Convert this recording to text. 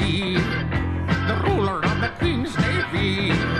sea, the ruler of the Queen's Navy,